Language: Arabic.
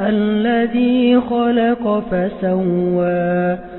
الذي خلق فسوى